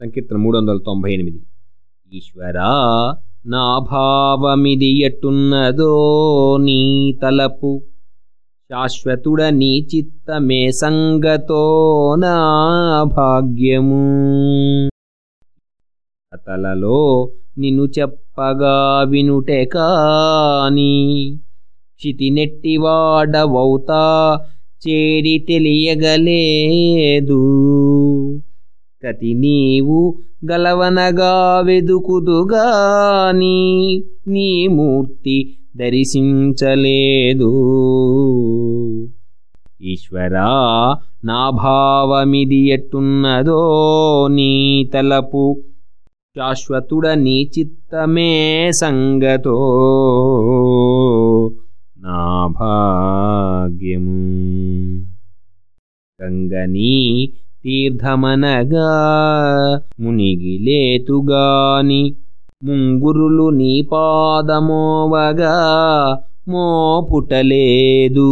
సంకీర్తన మూడు వందల తొంభై ఎనిమిది ఈశ్వరా నా భావమిది ఎట్టున్నదో నీ తలపు. శాశ్వతుడ నీ చిత్తమే సంగతో నా భాగ్యము. కథలలో నిన్ను చెప్పగా వినుటే కాని క్షితి నెట్టివాడవౌతా చేరి తెలియగలేదు. కతి నీవు గలవనగా వెదుకుదుగాని నీ మూర్తి దర్శించలేదు. ఈశ్వరా నా భావమిది ఎట్టున్నదో నీ తలపు శాశ్వతుడ నీ చిత్తమే సంగతో. నా భాగ్యము. గంగనీ తీర్థమనగా మునిగిలేతుగాని. ముంగురులు నీ పాదమోవగా మోపుటలేదు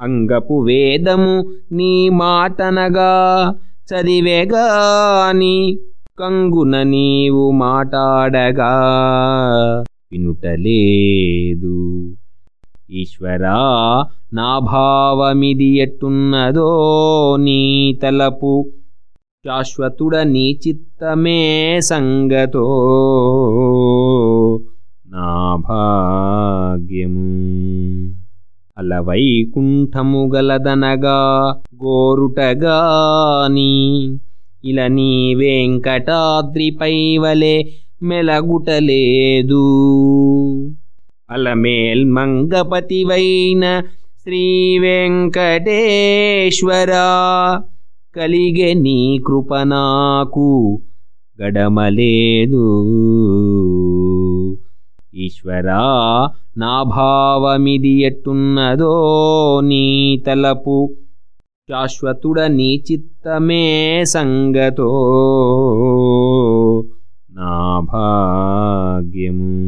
అంగపు వేదము నీ మాటనగా చదివేగాని. కంగున నీవు మాటాడగా వినుటలేదు. ఈశ్వరా నా భావమిది ఎట్టున్నదో నీ తలపు. శాశ్వతుడ నీ చిత్తమే సంగతో నా భాగ్యము. అలవైకుంఠము గలదనగా గోరుటగాని ఇలా నీ వెంకటాద్రిపై వలె మెలగుటలేదు అలమేల్మంగపతివైన శ్రీ వెంకటేశ్వరా కలిగె నీ కృప నాకు గడమలేదు. ఈశ్వరా నా భావమిది ఎట్టున్నదో నీ తలపు శాశ్వతుడ నీ చిత్తమే సంగతో నా భాగ్యము.